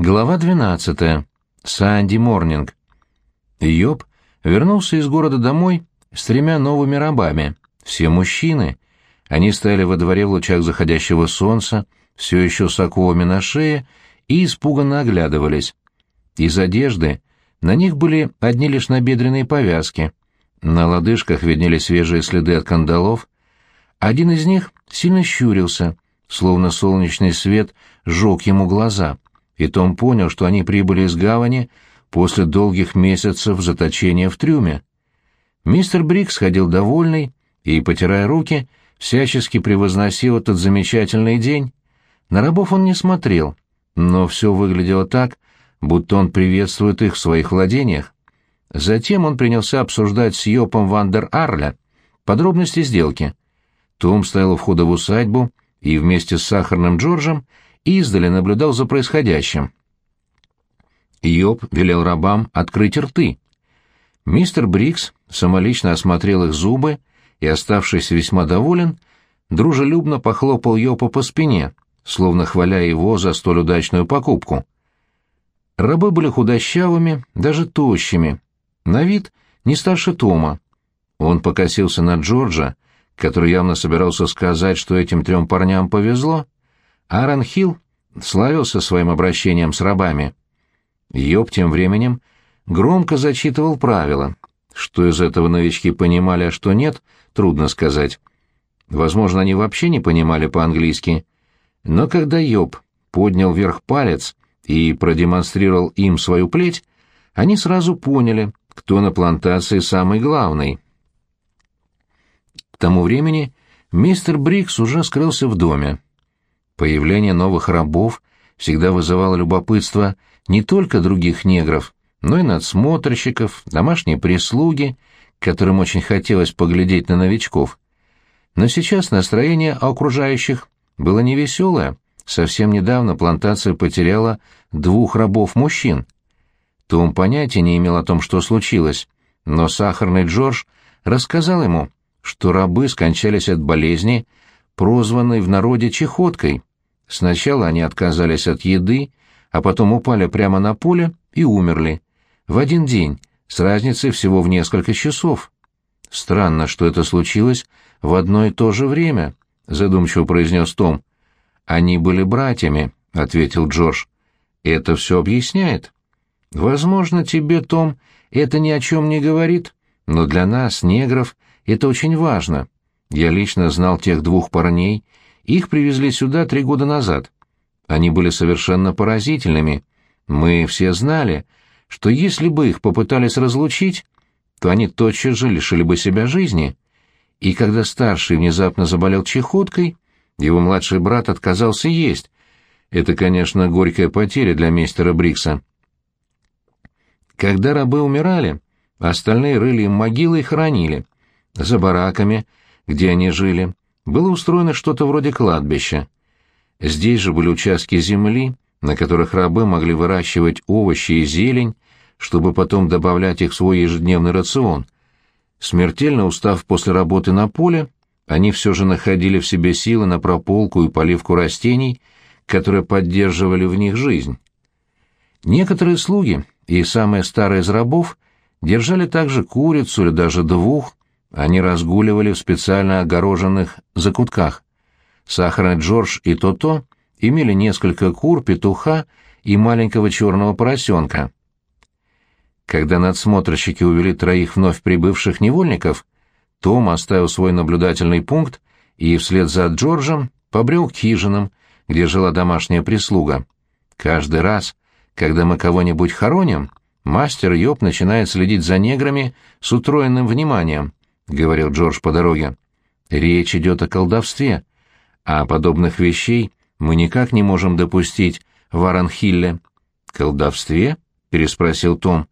Глава 12. Санди Морнинг. Йоб вернулся из города домой с тремя новыми рабами. Все мужчины. Они стояли во дворе в лучах заходящего солнца, все еще с оковами на шее, и испуганно оглядывались. Из одежды на них были одни лишь набедренные повязки. На лодыжках виднелись свежие следы от кандалов. Один из них сильно щурился, словно солнечный свет сжег ему глаза — и Том понял, что они прибыли из гавани после долгих месяцев заточения в трюме. Мистер Брикс ходил довольный и, потирая руки, всячески превозносил этот замечательный день. На рабов он не смотрел, но все выглядело так, будто он приветствует их в своих владениях. Затем он принялся обсуждать с Йопом Вандер Арля подробности сделки. Том стоял у входа в усадьбу и вместе с Сахарным Джорджем издали наблюдал за происходящим. Йоб велел рабам открыть рты. Мистер Брикс самолично осмотрел их зубы и, оставшись весьма доволен, дружелюбно похлопал Йопа по спине, словно хваля его за столь удачную покупку. Рабы были худощавыми, даже тощими, на вид не старше Тома. Он покосился на Джорджа, который явно собирался сказать, что этим трем парням повезло, Аарон Хилл славился своим обращением с рабами. Йоб тем временем громко зачитывал правила. Что из этого новички понимали, а что нет, трудно сказать. Возможно, они вообще не понимали по-английски. Но когда Йоб поднял вверх палец и продемонстрировал им свою плеть, они сразу поняли, кто на плантации самый главный. К тому времени мистер Брикс уже скрылся в доме. Появление новых рабов всегда вызывало любопытство не только других негров, но и надсмотрщиков, домашней прислуги, которым очень хотелось поглядеть на новичков. Но сейчас настроение окружающих было невеселое. Совсем недавно плантация потеряла двух рабов-мужчин. Том понятия не имел о том, что случилось, но сахарный Джордж рассказал ему, что рабы скончались от болезни, прозванной в народе чехоткой, Сначала они отказались от еды, а потом упали прямо на поле и умерли. В один день, с разницей всего в несколько часов. Странно, что это случилось в одно и то же время, задумчиво произнес Том. Они были братьями, ответил Джордж. Это все объясняет. Возможно, тебе, Том, это ни о чем не говорит, но для нас, негров, это очень важно. Я лично знал тех двух парней их привезли сюда три года назад. Они были совершенно поразительными. Мы все знали, что если бы их попытались разлучить, то они тотчас же лишили бы себя жизни. И когда старший внезапно заболел чехоткой, его младший брат отказался есть. Это, конечно, горькая потеря для мистера Брикса. Когда рабы умирали, остальные рыли им могилы и хоронили. За бараками, где они жили, было устроено что-то вроде кладбища. Здесь же были участки земли, на которых рабы могли выращивать овощи и зелень, чтобы потом добавлять их в свой ежедневный рацион. Смертельно устав после работы на поле, они все же находили в себе силы на прополку и поливку растений, которые поддерживали в них жизнь. Некоторые слуги и самые старые из рабов держали также курицу или даже двух, они разгуливали в специально огороженных закутках. Сахарный Джордж и Тото имели несколько кур, петуха и маленького черного поросенка. Когда надсмотрщики увели троих вновь прибывших невольников, том оставил свой наблюдательный пункт и вслед за Джорджем побрел к хижинам, где жила домашняя прислуга. Каждый раз, когда мы кого-нибудь хороним, мастер Йоб начинает следить за неграми с утроенным вниманием —— говорил Джордж по дороге. «Речь идет о колдовстве, а подобных вещей мы никак не можем допустить в Аранхилле». «Колдовстве?» — переспросил Том.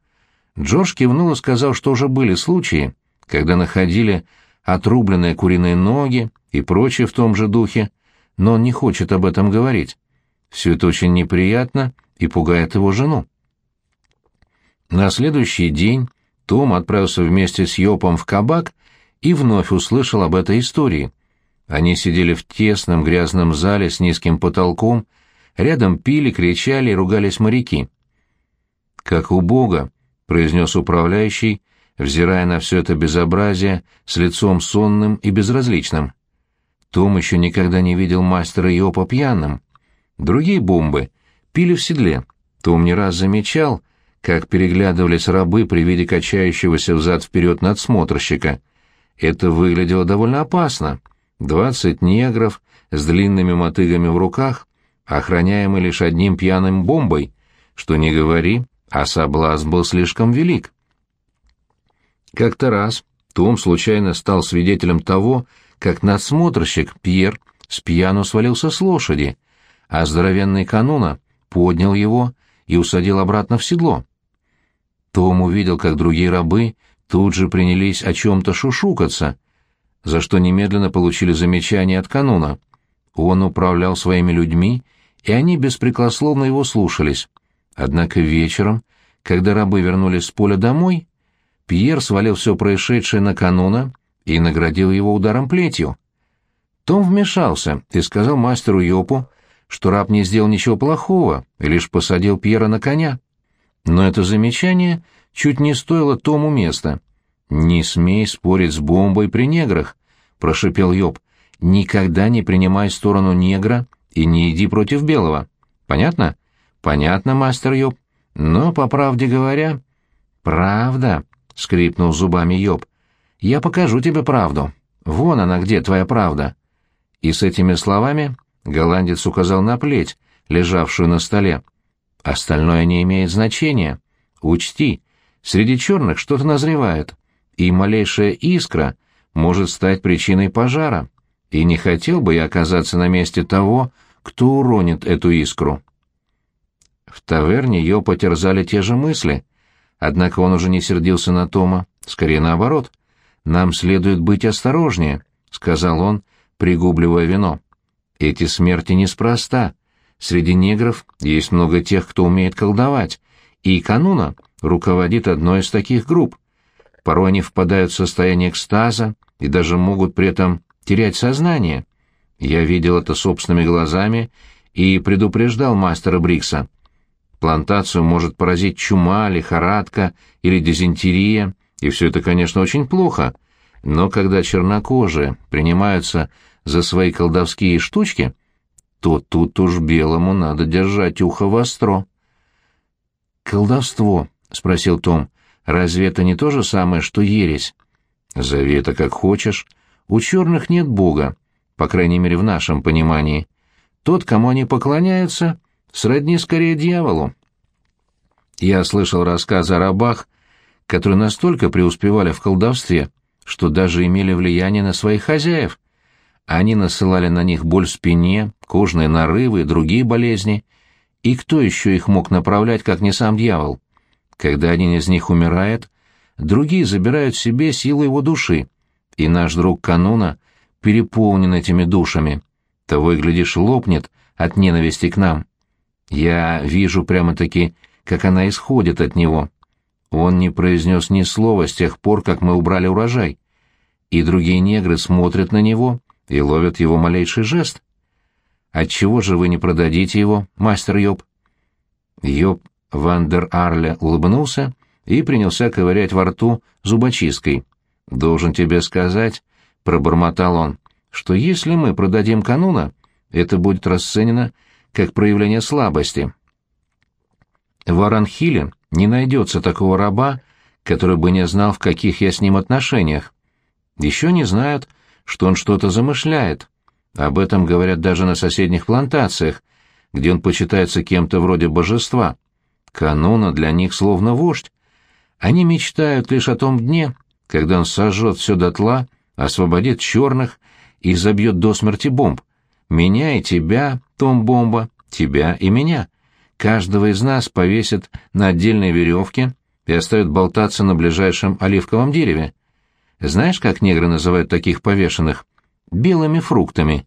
Джордж кивнул и сказал, что уже были случаи, когда находили отрубленные куриные ноги и прочее в том же духе, но он не хочет об этом говорить. Все это очень неприятно и пугает его жену. На следующий день том отправился вместе с Йопом в кабак и вновь услышал об этой истории. Они сидели в тесном грязном зале с низким потолком, Рядом пили, кричали и ругались моряки. «Как у Бога», — произнес управляющий, взирая на все это безобразие с лицом сонным и безразличным. Том еще никогда не видел мастера Йопа пьяным. Другие бомбы пили в седле. Том не раз замечал, как переглядывались рабы при виде качающегося взад-вперед надсмотрщика. Это выглядело довольно опасно. Двадцать негров с длинными мотыгами в руках, охраняемый лишь одним пьяным бомбой. Что не говори, а соблазн был слишком велик. Как-то раз том случайно стал свидетелем того, как надсмотрщик Пьер с пьяну свалился с лошади, а здоровенный кануна поднял его и усадил обратно в седло. Том увидел, как другие рабы тут же принялись о чем-то шушукаться, за что немедленно получили замечание от кануна. Он управлял своими людьми, и они беспрекословно его слушались. Однако вечером, когда рабы вернулись с поля домой, Пьер свалил все происшедшее на кануна и наградил его ударом плетью. Том вмешался и сказал мастеру Йопу, что раб не сделал ничего плохого лишь посадил Пьера на коня. Но это замечание чуть не стоило Тому места. «Не смей спорить с бомбой при неграх», — прошипел Йоп. «Никогда не принимай сторону негра и не иди против белого. Понятно?» «Понятно, мастер Йоп. Но, по правде говоря...» «Правда», — скрипнул зубами Йоп. «Я покажу тебе правду. Вон она где, твоя правда». И с этими словами голландец указал на плеть, лежавшую на столе. «Остальное не имеет значения. Учти, среди черных что-то назревает, и малейшая искра может стать причиной пожара, и не хотел бы я оказаться на месте того, кто уронит эту искру». В таверне ее потерзали те же мысли, однако он уже не сердился на Тома, скорее наоборот. «Нам следует быть осторожнее», — сказал он, пригубливая вино. «Эти смерти неспроста. Среди негров есть много тех, кто умеет колдовать, и Кануна руководит одной из таких групп. Порой они впадают в состояние экстаза и даже могут при этом терять сознание. Я видел это собственными глазами и предупреждал мастера Брикса. Плантацию может поразить чума, лихорадка или дизентерия, и все это, конечно, очень плохо. Но когда чернокожие принимаются за свои колдовские штучки, то тут уж белому надо держать ухо востро. «Колдовство», — спросил Том, — «разве это не то же самое, что ересь?» «Зови это как хочешь. У черных нет бога, по крайней мере, в нашем понимании. Тот, кому они поклоняются, сродни скорее дьяволу. Я слышал рассказы о рабах, которые настолько преуспевали в колдовстве, что даже имели влияние на своих хозяев. Они насылали на них боль в спине, кожные нарывы и другие болезни. И кто еще их мог направлять, как не сам дьявол? Когда один из них умирает, другие забирают себе силу его души, и наш друг Кануна переполнен этими душами. Того и, глядишь, лопнет от ненависти к нам. Я вижу прямо-таки, как она исходит от него. Он не произнес ни слова с тех пор, как мы убрали урожай. И другие негры смотрят на него и ловят его малейший жест. Отчего же вы не продадите его, мастер Йоб? Йоб Вандер Арле улыбнулся и принялся ковырять во рту зубочисткой. «Должен тебе сказать», — пробормотал он, — «что если мы продадим кануна, это будет расценено как проявление слабости. В Аранхиле не найдется такого раба, который бы не знал, в каких я с ним отношениях. Еще не знают, что он что-то замышляет. Об этом говорят даже на соседних плантациях, где он почитается кем-то вроде божества. Канона для них словно вождь. Они мечтают лишь о том дне, когда он сожжет все дотла, освободит черных и забьет до смерти бомб. Меня и тебя, Том Бомба, тебя и меня. Каждого из нас повесят на отдельной веревке и оставят болтаться на ближайшем оливковом дереве. Знаешь, как негры называют таких повешенных? Белыми фруктами.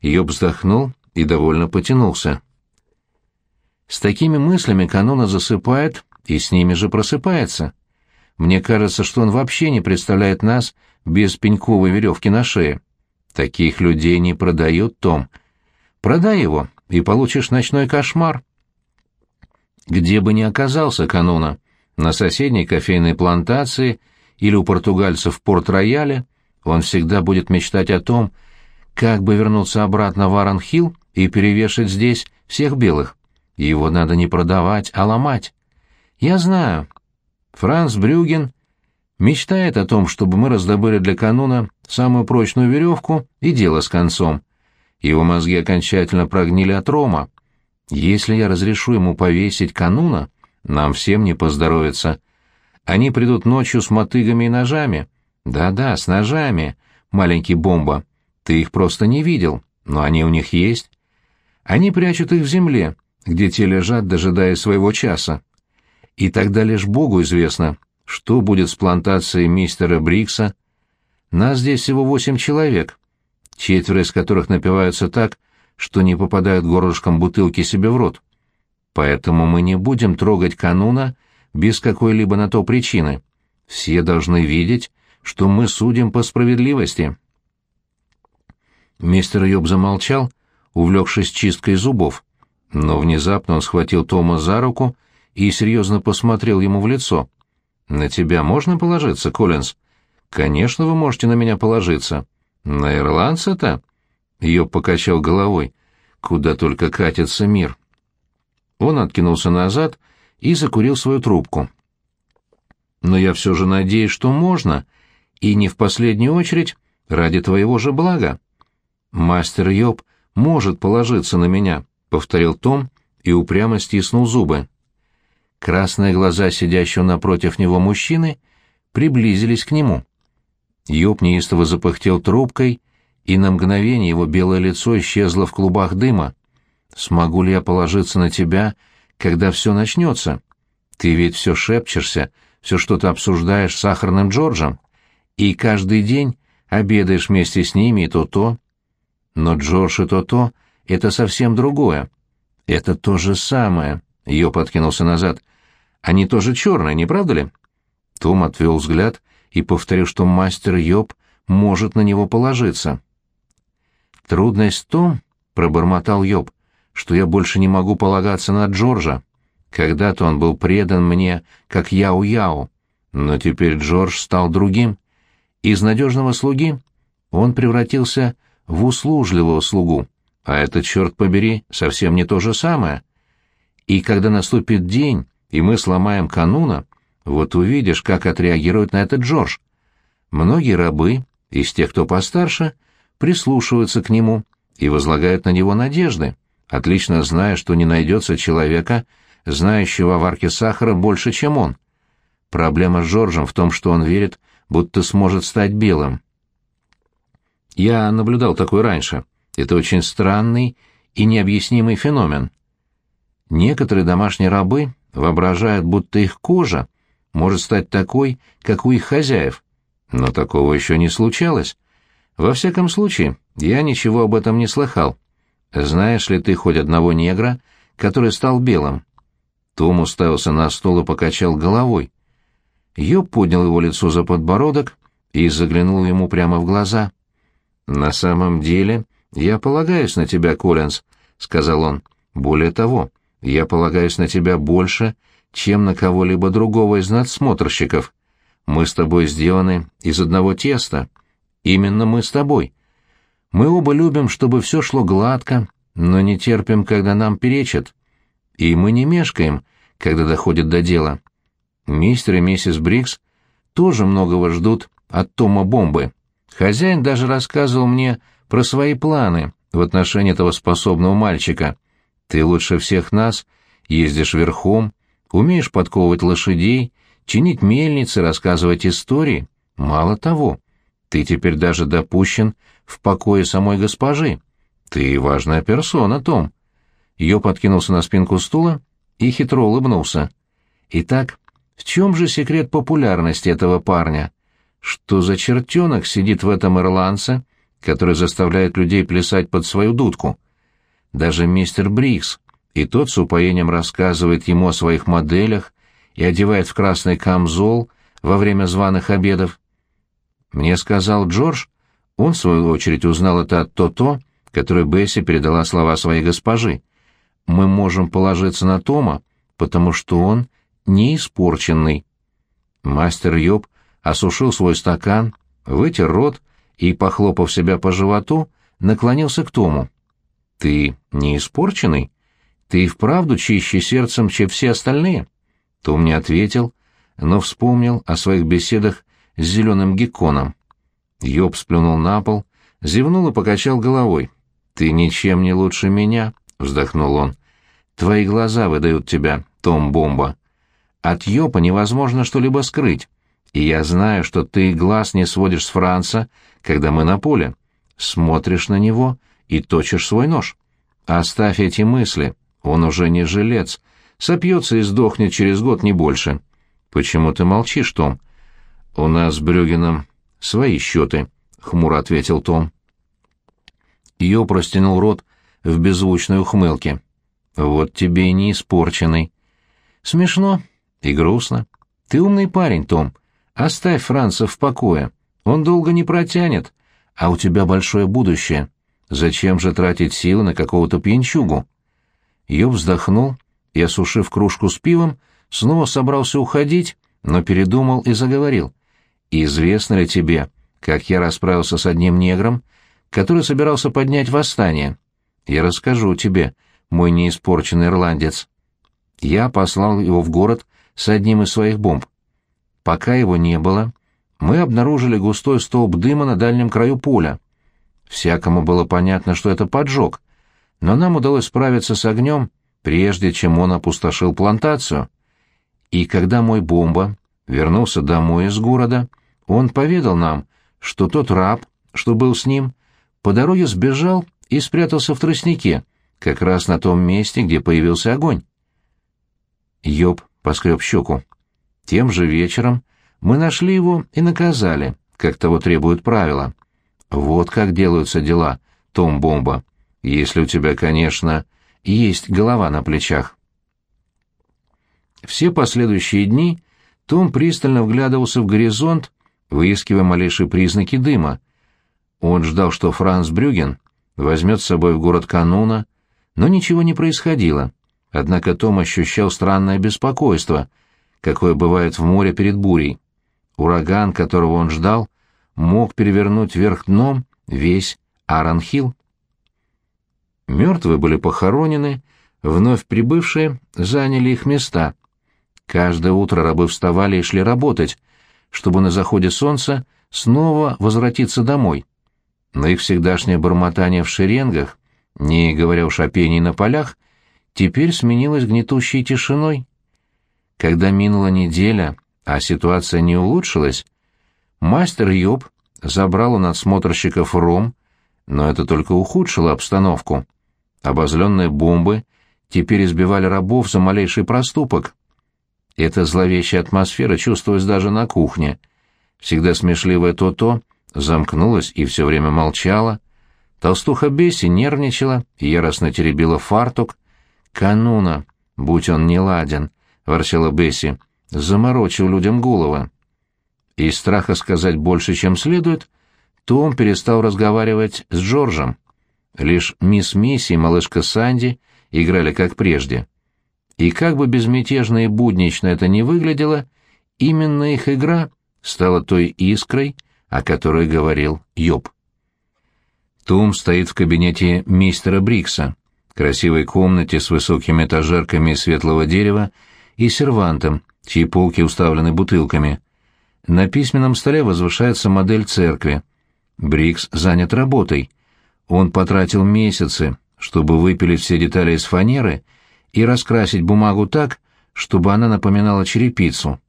Йоб вздохнул и довольно потянулся. С такими мыслями канона засыпает и с ними же просыпается. Мне кажется, что он вообще не представляет нас без пеньковой веревки на шее. Таких людей не продают, Том. Продай его, и получишь ночной кошмар. Где бы ни оказался кануна, на соседней кофейной плантации или у португальцев в Порт-Рояле, он всегда будет мечтать о том, как бы вернуться обратно в Аранхилл и перевешать здесь всех белых. Его надо не продавать, а ломать. Я знаю. Франц Брюген мечтает о том, чтобы мы раздобыли для кануна самую прочную веревку и дело с концом. Его мозги окончательно прогнили от рома. Если я разрешу ему повесить кануна, нам всем не поздоровится. Они придут ночью с мотыгами и ножами. Да-да, с ножами, маленький бомба. Ты их просто не видел, но они у них есть. Они прячут их в земле, где те лежат, дожидая своего часа. И тогда лишь Богу известно, что будет с плантацией мистера Брикса. Нас здесь всего восемь человек, четверо из которых напиваются так, что не попадают горлышком бутылки себе в рот. Поэтому мы не будем трогать кануна без какой-либо на то причины. Все должны видеть, что мы судим по справедливости. Мистер Йоб замолчал, увлекшись чисткой зубов, но внезапно он схватил Тома за руку и серьезно посмотрел ему в лицо. «На тебя можно положиться, Коллинз?» «Конечно, вы можете на меня положиться. На ирландца-то?» Йоб покачал головой. «Куда только катится мир». Он откинулся назад и закурил свою трубку. «Но я все же надеюсь, что можно, и не в последнюю очередь ради твоего же блага». «Мастер Йоб может положиться на меня», — повторил Том и упрямо стиснул зубы. Красные глаза сидящего напротив него мужчины приблизились к нему. Йоб неистово запыхтел трубкой, и на мгновение его белое лицо исчезло в клубах дыма. «Смогу ли я положиться на тебя, когда все начнется? Ты ведь все шепчешься, все что-то обсуждаешь с сахарным Джорджем, и каждый день обедаешь вместе с ними и то-то. Но Джордж и то-то — это совсем другое. Это то же самое». Йоб откинулся назад. «Они тоже черные, не правда ли?» Том отвел взгляд и повторил, что мастер Йоб может на него положиться. «Трудность в том, — пробормотал Йоб, — что я больше не могу полагаться на Джорджа. Когда-то он был предан мне, как Яу-Яу, но теперь Джордж стал другим. Из надежного слуги он превратился в услужливого слугу, а это, черт побери, совсем не то же самое. И когда наступит день, и мы сломаем кануна, вот увидишь, как отреагирует на это Джордж. Многие рабы, из тех, кто постарше, прислушиваются к нему и возлагают на него надежды, отлично зная, что не найдется человека, знающего о варке сахара больше, чем он. Проблема с Джорджем в том, что он верит, будто сможет стать белым. Я наблюдал такой раньше. Это очень странный и необъяснимый феномен. Некоторые домашние рабы воображают, будто их кожа может стать такой, как у их хозяев. Но такого еще не случалось. Во всяком случае, я ничего об этом не слыхал. Знаешь ли ты хоть одного негра, который стал белым? Том уставился на стол и покачал головой. Йоб поднял его лицо за подбородок и заглянул ему прямо в глаза. «На самом деле, я полагаюсь на тебя, Коллинз», — сказал он. «Более того, я полагаюсь на тебя больше, чем на кого-либо другого из надсмотрщиков. Мы с тобой сделаны из одного теста». Именно мы с тобой. Мы оба любим, чтобы все шло гладко, но не терпим, когда нам перечат. И мы не мешкаем, когда доходит до дела. Мистер и миссис Брикс тоже многого ждут от Тома Бомбы. Хозяин даже рассказывал мне про свои планы в отношении этого способного мальчика. Ты лучше всех нас ездишь верхом, умеешь подковывать лошадей, чинить мельницы, рассказывать истории. Мало того, ты теперь даже допущен в покое самой госпожи. Ты важная персона, Том. Ее подкинулся на спинку стула и хитро улыбнулся. Итак, в чем же секрет популярности этого парня? Что за чертенок сидит в этом ирландце, который заставляет людей плясать под свою дудку? Даже мистер Брикс, и тот с упоением рассказывает ему о своих моделях и одевает в красный камзол во время званых обедов. Мне сказал Джордж, он, в свою очередь, узнал это от То-То, которой Бесси передала слова своей госпожи. «Мы можем положиться на Тома, потому что он не испорченный». Мастер Йоб осушил свой стакан, вытер рот и, похлопав себя по животу, наклонился к Тому. «Ты не испорченный? Ты и вправду чище сердцем, чем все остальные?» Том не ответил, но вспомнил о своих беседах с зеленым гекконом. Йоб сплюнул на пол, зевнул и покачал головой. «Ты ничем не лучше меня», — вздохнул он. «Твои глаза выдают тебя, Том Бомба. От Йопа невозможно что-либо скрыть, и я знаю, что ты глаз не сводишь с Франца, когда мы на поле. Смотришь на него и точишь свой нож. Оставь эти мысли, он уже не жилец, сопьется и сдохнет через год, не больше. Почему ты молчишь, Том? У нас с Брюгеном свои счеты, — хмуро ответил Том. Ее простянул рот в беззвучной ухмылке. Вот тебе и не испорченный. Смешно и грустно. Ты умный парень, Том. Оставь Франца в покое. Он долго не протянет, а у тебя большое будущее. Зачем же тратить силы на какого-то пьянчугу? Ее вздохнул и, осушив кружку с пивом, снова собрался уходить, но передумал и заговорил. «Известно ли тебе, как я расправился с одним негром, который собирался поднять восстание? Я расскажу тебе, мой неиспорченный ирландец. Я послал его в город с одним из своих бомб. Пока его не было, мы обнаружили густой столб дыма на дальнем краю поля. Всякому было понятно, что это поджог, но нам удалось справиться с огнем, прежде чем он опустошил плантацию. И когда мой бомба вернулся домой из города, он поведал нам, что тот раб, что был с ним, по дороге сбежал и спрятался в тростнике, как раз на том месте, где появился огонь. Йоб поскреб щеку. Тем же вечером мы нашли его и наказали, как того требуют правила. Вот как делаются дела, Том Бомба, если у тебя, конечно, есть голова на плечах. Все последующие дни Том пристально вглядывался в горизонт, выискивая малейшие признаки дыма. Он ждал, что Франц Брюген возьмет с собой в город кануна, но ничего не происходило. Однако Том ощущал странное беспокойство, какое бывает в море перед бурей. Ураган, которого он ждал, мог перевернуть вверх дном весь Аранхилл. Мертвые были похоронены, вновь прибывшие заняли их места. Каждое утро рабы вставали и шли работать, чтобы на заходе солнца снова возвратиться домой. Но их всегдашнее бормотание в шеренгах, не говоря уж о пении на полях, теперь сменилось гнетущей тишиной. Когда минула неделя, а ситуация не улучшилась, мастер Йоб забрал у надсмотрщиков ром, но это только ухудшило обстановку. Обозленные бомбы теперь избивали рабов за малейший проступок. Эта зловещая атмосфера чувствовалась даже на кухне. Всегда смешливая То-То замкнулась и все время молчала. Толстуха Бесси нервничала яростно теребила фартук, «Кануна, будь он не ладен», — ворчала Бесси, — «заморочил людям головы». Из страха сказать больше, чем следует, Том перестал разговаривать с Джорджем. Лишь мисс Мисси и малышка Санди играли как прежде. И как бы безмятежно и буднично это ни выглядело, именно их игра стала той искрой, о которой говорил Йоб. Том стоит в кабинете мистера Брикса красивой комнате с высокими этажерками светлого дерева и сервантом, чьи полки уставлены бутылками. На письменном столе возвышается модель церкви. Брикс занят работой. Он потратил месяцы, чтобы выпилить все детали из фанеры и раскрасить бумагу так, чтобы она напоминала черепицу.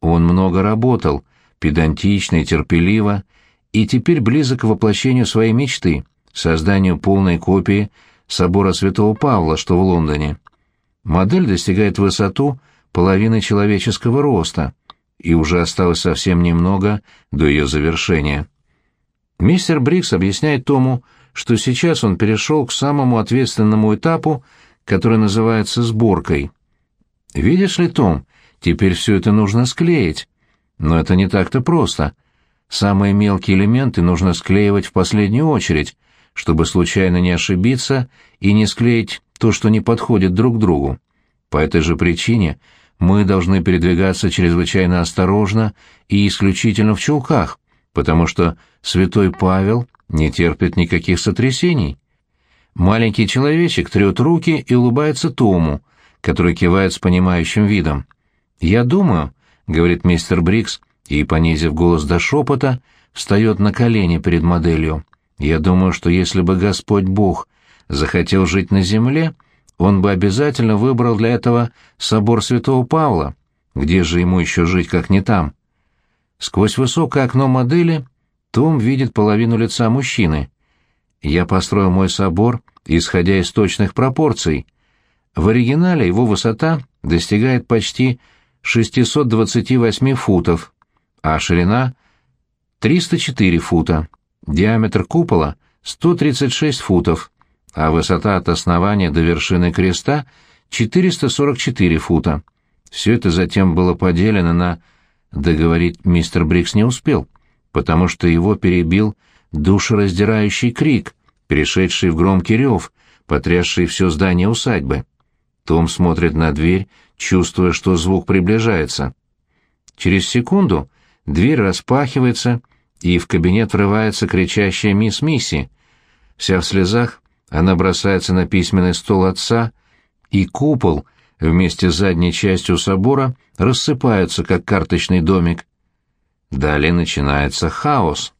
Он много работал, педантично и терпеливо, и теперь близок к воплощению своей мечты — созданию полной копии собора Святого Павла, что в Лондоне. Модель достигает высоту половины человеческого роста, и уже осталось совсем немного до ее завершения. Мистер Брикс объясняет Тому, что сейчас он перешел к самому ответственному этапу, который называется сборкой. «Видишь ли, Том, теперь все это нужно склеить. Но это не так-то просто. Самые мелкие элементы нужно склеивать в последнюю очередь, чтобы случайно не ошибиться и не склеить то, что не подходит друг другу. По этой же причине мы должны передвигаться чрезвычайно осторожно и исключительно в чулках, потому что святой Павел не терпит никаких сотрясений. Маленький человечек трет руки и улыбается Тому, который кивает с понимающим видом. «Я думаю», — говорит мистер Брикс, и, понизив голос до шепота, встает на колени перед моделью. «Я думаю, что если бы Господь Бог захотел жить на земле, он бы обязательно выбрал для этого собор святого Павла. Где же ему еще жить, как не там?» Сквозь высокое окно модели том видит половину лица мужчины. Я построил мой собор, исходя из точных пропорций. В оригинале его высота достигает почти 628 футов, а ширина — 304 фута, диаметр купола — 136 футов, а высота от основания до вершины креста — 444 фута. Все это затем было поделено на... Договорить мистер Брикс не успел, потому что его перебил душераздирающий крик, перешедший в громкий рев, потрясший все здание усадьбы. Том смотрит на дверь, чувствуя, что звук приближается. Через секунду дверь распахивается, и в кабинет врывается кричащая мисс Мисси. Вся в слезах, она бросается на письменный стол отца, и купол вместе с задней частью собора рассыпаются, как карточный домик. Далее начинается хаос.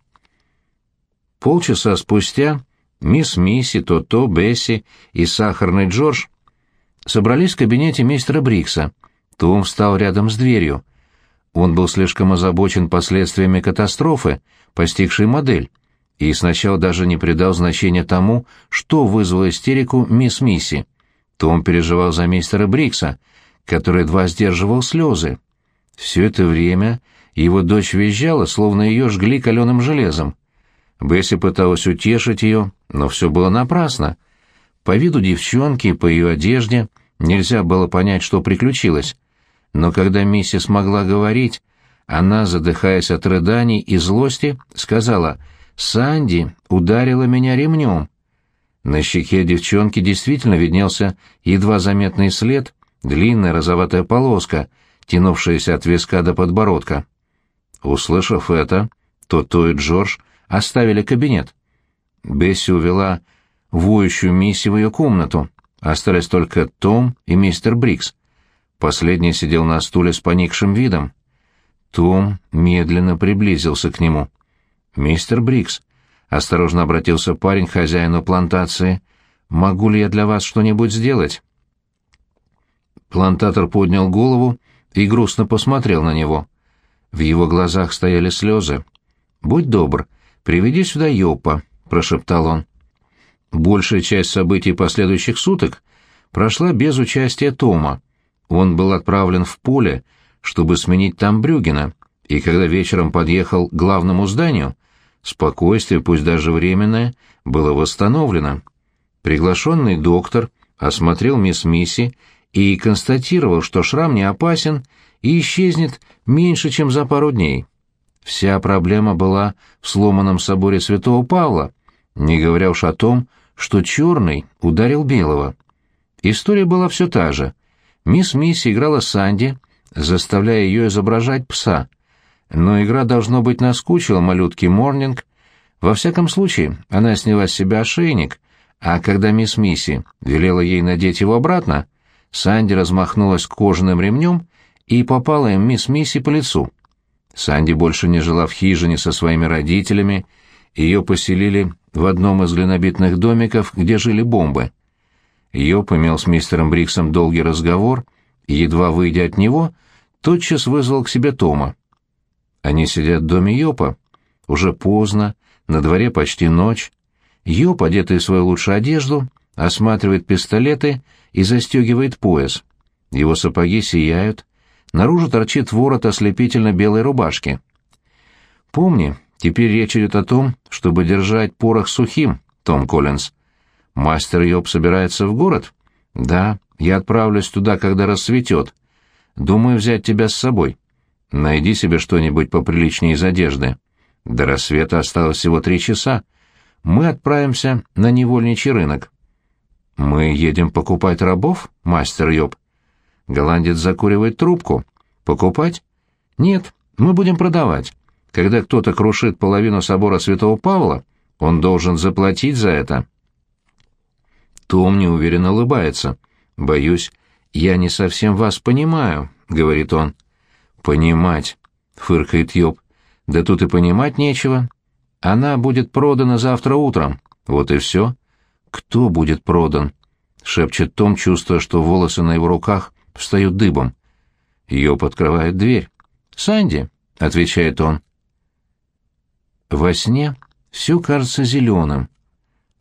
Полчаса спустя мисс Мисси, То-То, Бесси и сахарный Джордж собрались в кабинете мистера Брикса. Том встал рядом с дверью. Он был слишком озабочен последствиями катастрофы, постигшей модель, и сначала даже не придал значения тому, что вызвало истерику мисс Мисси. Том переживал за мистера Брикса, который едва сдерживал слезы. Все это время его дочь визжала, словно ее жгли каленым железом. Бесси пыталась утешить ее, но все было напрасно. По виду девчонки и по ее одежде нельзя было понять, что приключилось. Но когда миссис могла говорить, она, задыхаясь от рыданий и злости, сказала «Санди ударила меня ремнем». На щеке девчонки действительно виднелся едва заметный след, длинная розоватая полоска, тянувшаяся от виска до подбородка. Услышав это, то и Джордж оставили кабинет. Бесси увела воющую Мисси в ее комнату. Остались только Том и мистер Брикс. Последний сидел на стуле с поникшим видом. Том медленно приблизился к нему. «Мистер Брикс», — осторожно обратился парень хозяину плантации, — «могу ли я для вас что-нибудь сделать?» Плантатор поднял голову и грустно посмотрел на него. В его глазах стояли слезы. «Будь добр, приведи сюда Йопа», — прошептал он. Большая часть событий последующих суток прошла без участия Тома. Он был отправлен в поле, чтобы сменить там Брюгена, и когда вечером подъехал к главному зданию, спокойствие, пусть даже временное, было восстановлено. Приглашенный доктор осмотрел мисс Мисси и констатировал, что шрам не опасен и исчезнет меньше, чем за пару дней. Вся проблема была в сломанном соборе святого Павла, не говоря уж о том, что черный ударил белого. История была все та же. Мисс Мисси играла Санди, заставляя ее изображать пса. Но игра, должно быть, наскучила малютке Морнинг. Во всяком случае, она сняла с себя ошейник, а когда мисс Мисси велела ей надеть его обратно, Санди размахнулась кожаным ремнем и попала им мисс Мисси по лицу. Санди больше не жила в хижине со своими родителями, ее поселили в одном из глинобитных домиков, где жили бомбы. Йоп имел с мистером Бриксом долгий разговор, и, едва выйдя от него, тотчас вызвал к себе Тома. Они сидят в доме Йопа. Уже поздно, на дворе почти ночь. Йоп, одетый в свою лучшую одежду, осматривает пистолеты и застегивает пояс. Его сапоги сияют, наружу торчит ворот ослепительно-белой рубашки. «Помни, Теперь речь идет о том, чтобы держать порох сухим, Том Коллинз. Мастер Йоб собирается в город? Да, я отправлюсь туда, когда рассветет. Думаю взять тебя с собой. Найди себе что-нибудь поприличнее из одежды. До рассвета осталось всего три часа. мы отправимся на невольничий рынок. Мы едем покупать рабов, мастер Йоб? Голландец закуривает трубку. Покупать? Нет, мы будем продавать. Когда кто-то крушит половину собора Святого Павла, он должен заплатить за это. Том неуверенно улыбается. «Боюсь, я не совсем вас понимаю», — говорит он. «Понимать», — фыркает Йоб. «Да тут и понимать нечего. Она будет продана завтра утром. Вот и все». «Кто будет продан?» — шепчет Том, чувствуя, что волосы на его руках встают дыбом. Йоб открывает дверь. «Санди», — отвечает он. Во сне все кажется зеленым.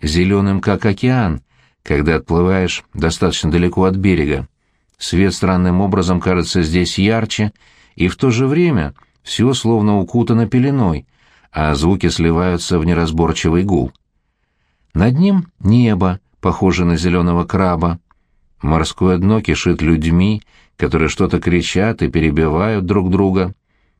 Зеленым, как океан, когда отплываешь достаточно далеко от берега. Свет странным образом кажется здесь ярче, и в то же время все словно укутано пеленой, а звуки сливаются в неразборчивый гул. Над ним небо, похоже на зеленого краба. Морское дно кишит людьми, которые что-то кричат и перебивают друг друга.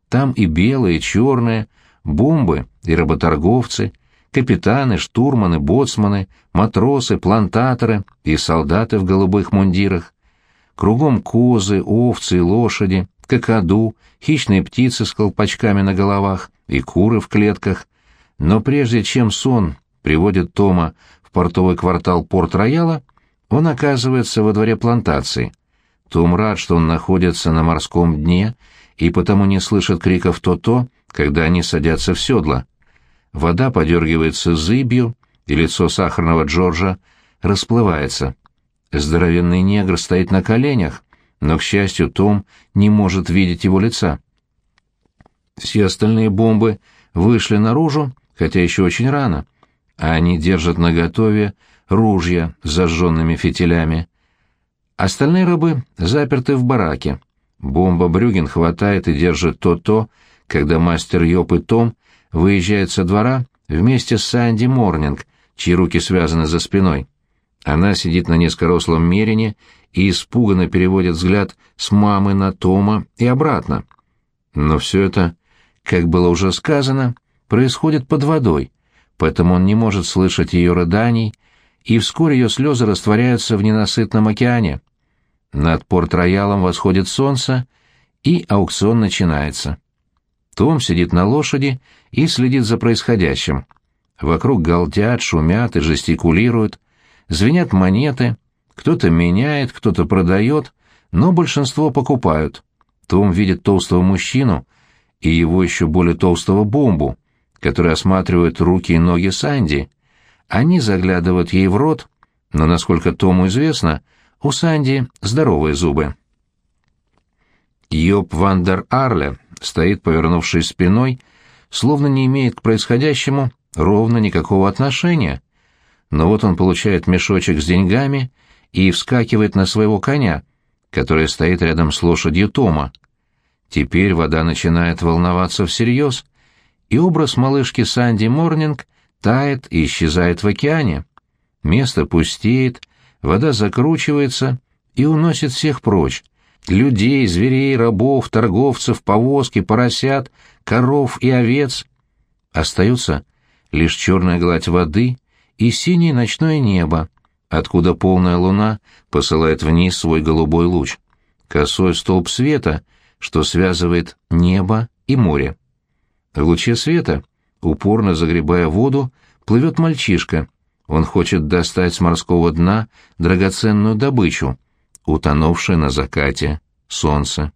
Там и белые, и черные, бомбы и работорговцы, капитаны, штурманы, боцманы, матросы, плантаторы и солдаты в голубых мундирах. Кругом козы, овцы, лошади, какаду, хищные птицы с колпачками на головах и куры в клетках. Но прежде чем сон приводит Тома в портовый квартал Порт-Рояла, он оказывается во дворе плантации. Том рад, что он находится на морском дне и потому не слышит криков то-то, когда они садятся в седла. Вода подергивается зыбью, и лицо сахарного Джорджа расплывается. Здоровенный негр стоит на коленях, но, к счастью, Том не может видеть его лица. Все остальные бомбы вышли наружу, хотя еще очень рано, а они держат наготове ружья с зажженными фитилями. Остальные рыбы заперты в бараке. Бомба Брюген хватает и держит то-то, когда мастер Йоп и Том выезжают со двора вместе с Санди Морнинг, чьи руки связаны за спиной. Она сидит на низкорослом мерине и испуганно переводит взгляд с мамы на Тома и обратно. Но все это, как было уже сказано, происходит под водой, поэтому он не может слышать ее рыданий, и вскоре ее слезы растворяются в ненасытном океане. Над порт-роялом восходит солнце, и аукцион начинается. Том сидит на лошади и следит за происходящим. Вокруг галдят, шумят и жестикулируют, звенят монеты, кто-то меняет, кто-то продает, но большинство покупают. Том видит толстого мужчину и его еще более толстого бомбу, который осматривает руки и ноги Санди. Они заглядывают ей в рот, но, насколько Тому известно, у Санди здоровые зубы. Йоп Вандер Арле стоит, повернувшись спиной, словно не имеет к происходящему ровно никакого отношения. Но вот он получает мешочек с деньгами и вскакивает на своего коня, который стоит рядом с лошадью Тома. Теперь вода начинает волноваться всерьез, и образ малышки Санди Морнинг тает и исчезает в океане. Место пустеет, вода закручивается и уносит всех прочь, людей, зверей, рабов, торговцев, повозки, поросят, коров и овец. Остаются лишь черная гладь воды и синее ночное небо, откуда полная луна посылает вниз свой голубой луч. Косой столб света, что связывает небо и море. В луче света, упорно загребая воду, плывет мальчишка. Он хочет достать с морского дна драгоценную добычу — утонувшее на закате солнце.